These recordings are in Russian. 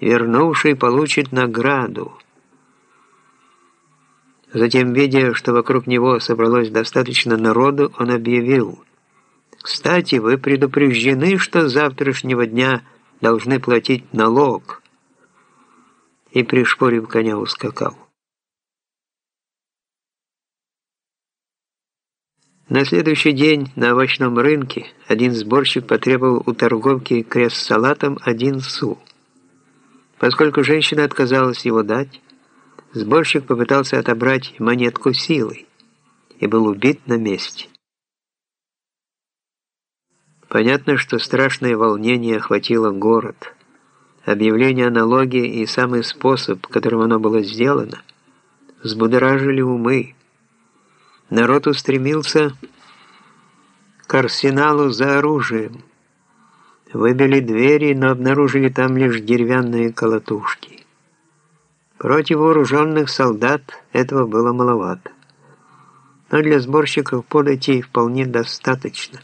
вернувший получит награду. Затем, видя, что вокруг него собралось достаточно народу, он объявил, «Кстати, вы предупреждены, что с завтрашнего дня должны платить налог» и, пришпорив коня, ускакал. На следующий день на овощном рынке один сборщик потребовал у торговки крест с салатом один су. Поскольку женщина отказалась его дать, сборщик попытался отобрать монетку силой и был убит на месте. Понятно, что страшное волнение охватило город. Объявление о налоге и самый способ, которым оно было сделано, взбудоражили умы. Народ устремился к арсеналу за оружием. Выбили двери, но обнаружили там лишь деревянные колотушки. Против вооруженных солдат этого было маловато. Но для сборщиков подойти вполне достаточно.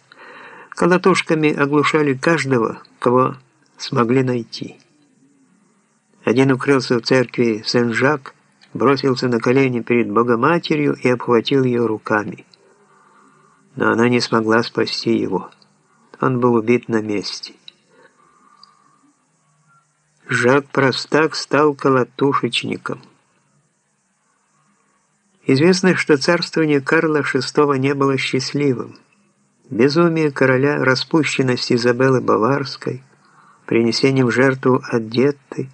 Колотушками оглушали каждого, кого смогли найти. Один укрылся в церкви Сен-Жак, бросился на колени перед Богоматерью и обхватил ее руками. Но она не смогла спасти его. Он был убит на месте. Жак Простак стал колотушечником. Известно, что царствование Карла VI не было счастливым. Безумие короля, распущенность Изабеллы Баварской, принесением в жертву Адетты,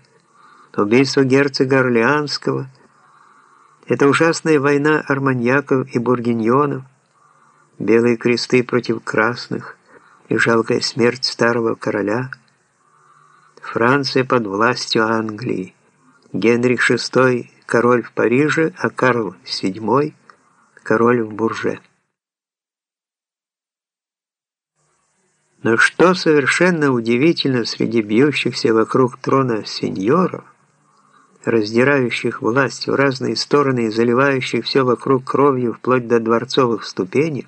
убийство герцога Орлеанского – это ужасная война арманьяков и бургиньонов, белые кресты против красных и жалкая смерть старого короля, Франция под властью Англии, Генрих VI – король в Париже, а Карл VII – король в Бурже. Но что совершенно удивительно среди бьющихся вокруг трона сеньоров – раздирающих власть в разные стороны и заливающих все вокруг кровью вплоть до дворцовых ступенек,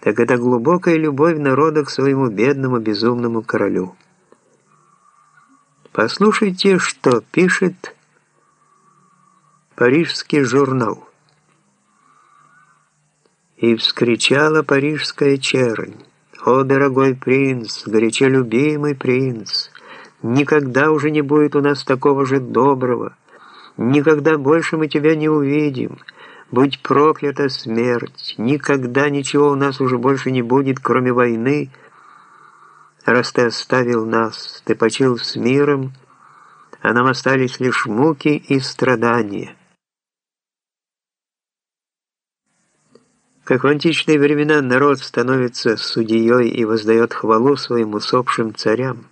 так это глубокая любовь народа к своему бедному безумному королю. Послушайте, что пишет парижский журнал. И вскричала парижская чернь. «О, дорогой принц, горячо любимый принц!» Никогда уже не будет у нас такого же доброго. Никогда больше мы тебя не увидим. Будь проклята смерть. Никогда ничего у нас уже больше не будет, кроме войны. Раз ты оставил нас, ты почил с миром, а нам остались лишь муки и страдания. Как в античные времена народ становится судьей и воздает хвалу своим усопшим царям.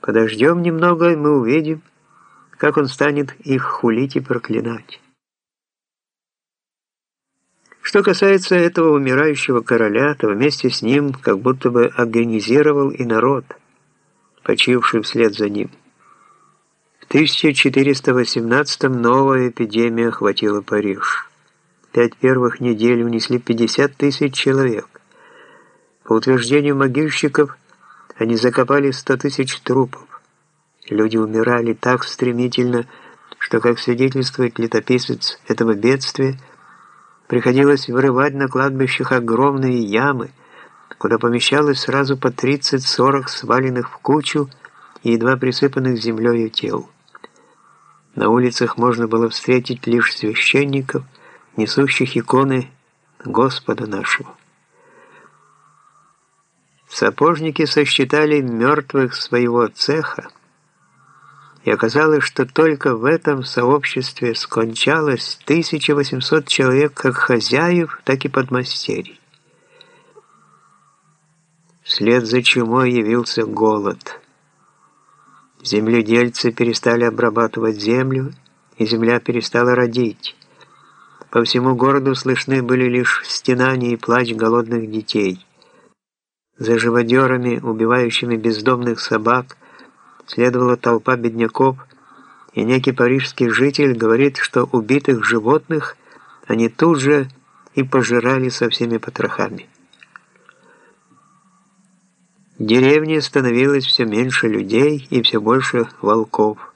Подождем немного, и мы увидим, как он станет их хулить и проклинать. Что касается этого умирающего короля, то вместе с ним как будто бы организировал и народ, почивший вслед за ним. В 1418 новая эпидемия охватила Париж. Пять первых недель унесли 50 тысяч человек. По утверждению могильщиков, они закопали сто тысяч трупов. Люди умирали так стремительно, что, как свидетельствует летописец этого бедствия, приходилось вырывать на кладбищах огромные ямы, куда помещалось сразу по 30-40 сваленных в кучу и едва присыпанных землей тел. На улицах можно было встретить лишь священников, несущих иконы Господа нашего. Сапожники сосчитали мертвых своего цеха, и оказалось, что только в этом сообществе скончалось 1800 человек как хозяев, так и подмастерий. Вслед за чумой явился голод. Земледельцы перестали обрабатывать землю, и земля перестала родить. По всему городу слышны были лишь стенания и плач голодных детей. За живодерами, убивающими бездомных собак, следовала толпа бедняков, и некий парижский житель говорит, что убитых животных они тут же и пожирали со всеми потрохами. Деревне становилось все меньше людей и все больше волков.